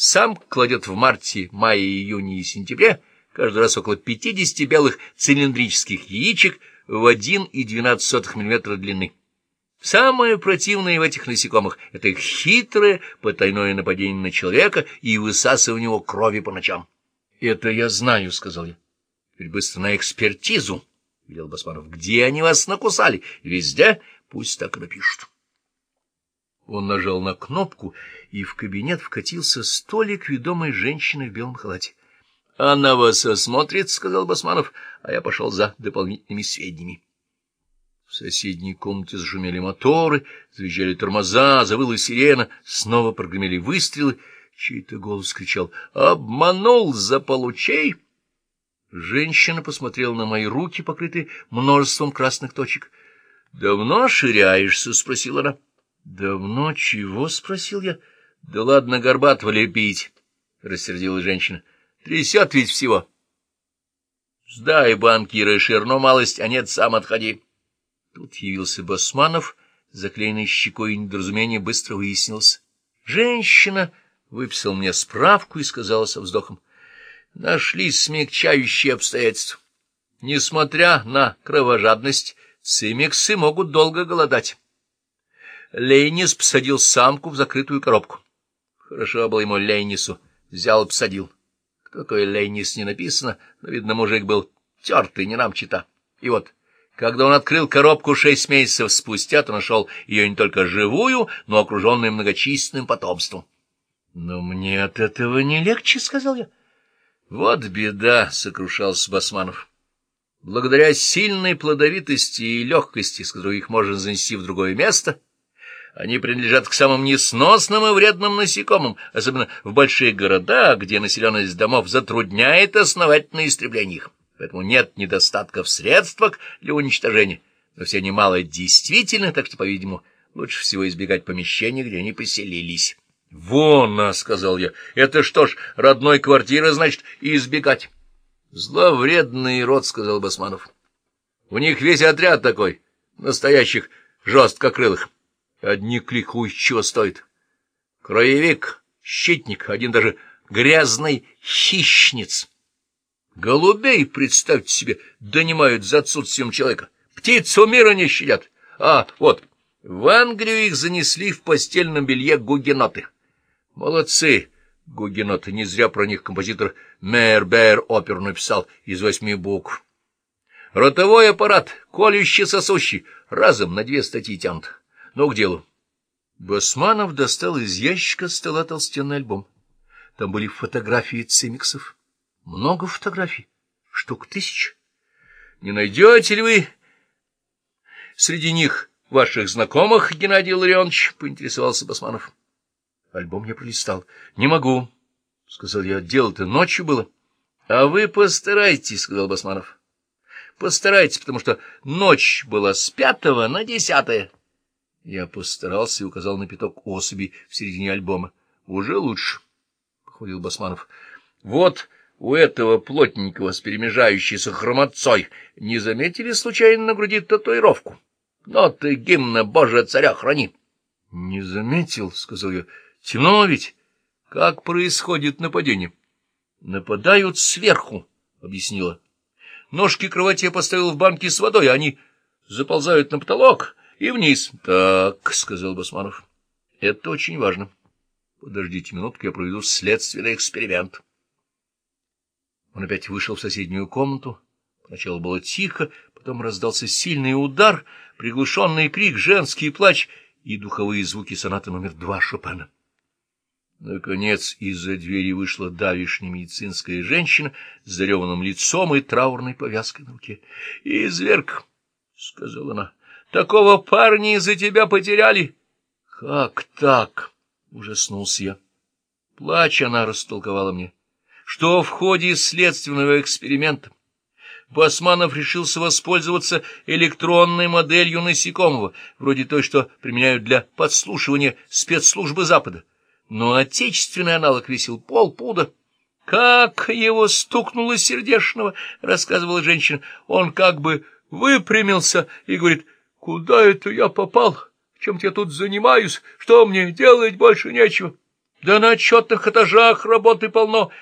Сам кладет в марте, мае, июне и сентябре каждый раз около 50 белых цилиндрических яичек в 1,12 мм длины. Самое противное в этих насекомых — это их хитрое потайное нападение на человека и высасывание у него крови по ночам. — Это я знаю, — сказал я. — Теперь быстро на экспертизу, — велел Басманов. — Где они вас накусали? Везде? Пусть так и напишут. Он нажал на кнопку, и в кабинет вкатился столик ведомой женщины в белом халате. — Она вас осмотрит, — сказал Басманов, а я пошел за дополнительными сведениями. В соседней комнате зашумели моторы, завизжали тормоза, завыла сирена, снова прогремели выстрелы. Чей-то голос кричал «Обманул, заполучей!» Женщина посмотрела на мои руки, покрытые множеством красных точек. «Давно ширяешься?» — спросила она. «Давно чего?» — спросил я. «Да ладно Горбатова лепить!» — рассердилась женщина. «Трясет ведь всего!» «Сдай банкира Ширно малость, а нет, сам отходи!» Тут явился Басманов, заклеенный щекой недоразумение быстро выяснилось. Женщина выписала мне справку и сказала со вздохом. Нашлись смягчающие обстоятельства. Несмотря на кровожадность, цимиксы могут долго голодать. Лейнис посадил самку в закрытую коробку. Хорошо было ему Лейнису. Взял и посадил. Кто такой Лейнис не написано, но, видно, мужик был тертый, не нам чита. И вот... Когда он открыл коробку шесть месяцев спустя, то нашел ее не только живую, но окруженную многочисленным потомством. — Но мне от этого не легче, — сказал я. — Вот беда, — сокрушался Басманов. Благодаря сильной плодовитости и легкости, с которой их можно занести в другое место, они принадлежат к самым несносным и вредным насекомым, особенно в больших городах, где населенность домов затрудняет основательное истребление их поэтому нет недостатка в средствах для уничтожения, но все немало действительно, так что, по-видимому, лучше всего избегать помещений, где они поселились. — Вон, — сказал я, — это что ж, родной квартиры, значит, и избегать. — Зловредный род, — сказал Басманов. — У них весь отряд такой, настоящих жесткокрылых. Одни кликуй чего стоит. Краевик, щитник, один даже грязный хищниц. Голубей, представьте себе, донимают за отсутствием человека. Птицу мира не щадят. А, вот, в Англию их занесли в постельном белье гугеноты. Молодцы, гугеноты, не зря про них композитор Мейербер оперу написал из восьми букв. Ротовой аппарат, колющий-сосущий, разом на две статьи тянут. Ну, к делу. Басманов достал из ящика стола толстенный альбом. Там были фотографии цимиксов. Много фотографий, штук тысяч. Не найдете ли вы среди них ваших знакомых, Геннадий Ларионович? — поинтересовался Басманов. Альбом я пролистал. — Не могу, — сказал я. — Дело-то ночью было. — А вы постарайтесь, — сказал Басманов. — Постарайтесь, потому что ночь была с пятого на десятое. Я постарался и указал на пяток особей в середине альбома. — Уже лучше, — похвалил Басманов. — Вот у этого плотненького с перемежающейся хромотцой не заметили случайно на груди татуировку? Но ты гимна Божия царя храни. — Не заметил, — сказал я. — Темно ведь. Как происходит нападение? — Нападают сверху, — объяснила. Ножки кровати я поставил в банке с водой, а они заползают на потолок и вниз. — Так, — сказал Басманов, — это очень важно. Подождите минутку, я проведу следственный эксперимент. — он опять вышел в соседнюю комнату. Поначалу было тихо, потом раздался сильный удар, приглушенный крик, женский плач и духовые звуки сонаты номер два Шопена. Наконец из-за двери вышла давишняя медицинская женщина с зареванным лицом и траурной повязкой на руке. — Изверг, — сказала она, — такого парня из-за тебя потеряли. — Как так? — ужаснулся я. Плач она растолковала мне что в ходе следственного эксперимента Басманов решился воспользоваться электронной моделью насекомого, вроде той, что применяют для подслушивания спецслужбы Запада. Но отечественный аналог весил полпуда. «Как его стукнуло сердечного!» — рассказывала женщина. «Он как бы выпрямился и говорит, куда это я попал? Чем я тут занимаюсь? Что мне делать больше нечего?» Да на отчетных этажах работы полно,